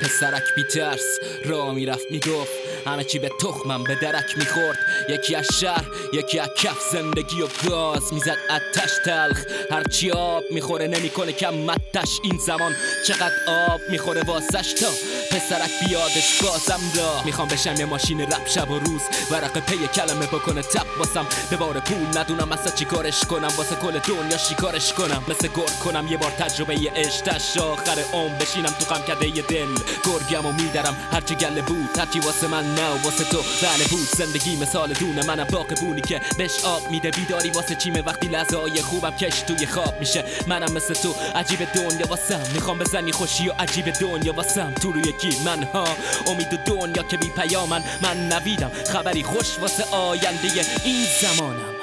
پسرک بی ترس را می‌رفت می‌گفت همه چی به تخمم به درک می‌خورد. یکی از شهر یکی از کف زندگی و گاز می‌زد اتش تلخ. هرچی آب می‌خوره نمی‌کنه کم متش. این زمان چقدر آب می‌خوره واسش تا پسرک بیادش بازم را می‌خوام بشم یه ماشین رپ شب و روز. ورق پی کلمه بکنه تپ باسم به بار پول ندونم اصلا چی کارش کنم. واسه کل دنیا شکارش کنم. مثل گر کنم یه بار تجربه اشتش آخر عمر بشینم تو غم کده یه دل. گرگم و میدرم. هرچی گله بود هرچی واسه من نه. واسه تو بله بود. زندگی مثال دونه. منم باقی بونی که بهش آب میده. بیداری واسه چیمه. وقتی لحظه های خوبم کش توی خواب میشه. منم مثل تو عجیب دنیا واسم. می‌خوام بزنی خوشی و عجیب دنیا واسم. تو روی کی؟ من ها امید دنیا که بی پیامن. من نویدم خبری خوش واسه آینده این زمانم.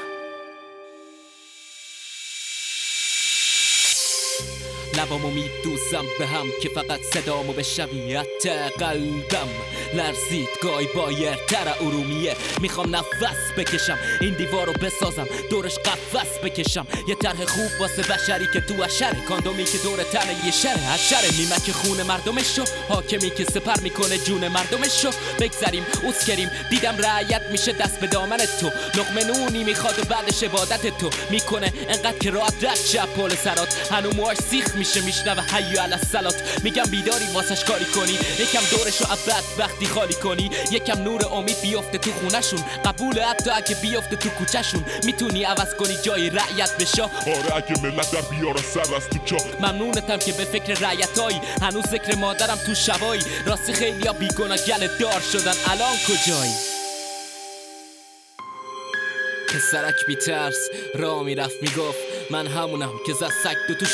لبامو میدوزم به هم که فقط صدامو بشویت قلبم. لرزید گای بایرتر ارومیه. می‌خوام نفس بکشم این دیوارو بسازم دورش قفس بکشم. یه طرح خوب واسه بشری که تو اشره کاندومی که دور تنه یه شره اشره نیمک خون مردمشو حاکمی که سپر می‌کنه جون مردمشو. بگذریم اسکریم دیدم رعیت میشه دست به دامن تو. لقمه نونی می‌خواد و بعدش عبادت تو. می‌کنه انقدر که راحت رد شب پول سرات. هنو موهاش سیخ میشه. میشنوه حیو علی السلات میگم بیداری واسش کاری کنی. یکم دورشو ابد وقتی خالی کنی. یکم نور امید بیفته تو خونشون قبول حتی اگه بیفته تو کوچهشون. می‌تونی عوض کنی جای رعیت بشا. آره اگه ملت در بیاره سر از تو چا ممنونتم که به فکر رعیتایی. هنوز ذکر مادرم تو شبایی راستی خیلی ها بیگناه گل دار شدن. الان کجایی؟ پسرک بی ترس را می‌رفت می‌گفت من همونم که زد سگ دو تو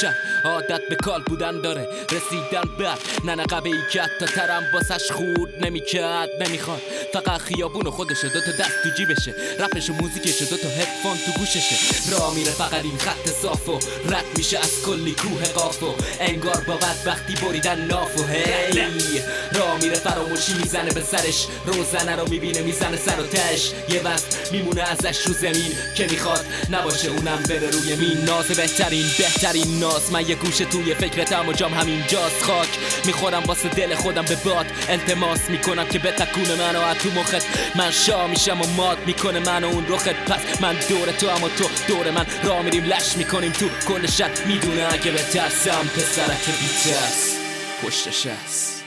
عادت به کال بودن داره رسیدن بر. نه نقبه ای که حتی ترم باسش خورد نمی‌کرد نمی‌خواد. فقط خیابون و خودشه. دو تا دست تو جیبشه. رپش و موزیکش و دو تا هدفون تو گوششه. را میره فقط این خط صاف و رد میشه از کلی کوه قاف و انگار با وقتی بریدن ناف و هی. را میره فراموشی می‌زنه به سرش. روزنه رو می‌بینه می‌زنه سر و تش یه وقت میمونه ازش رو زمین که می‌خواد. نباشه اونم بره روی مین. ناز بهترین بهترین ناز. من یه گوشه توی فکرتم و جام همین جاست خاک می‌خورم واسه دل خودم به باد. التماس می‌کنم که به تکون منو تو مخت. من شا میشم و مات می‌کنه من و اون رخت. پس من دور تو اما تو دور من را میریم. لش می‌کنیم تو کل شب می‌دونه اگه به ترسم پسرک بیترس. پشتش هست.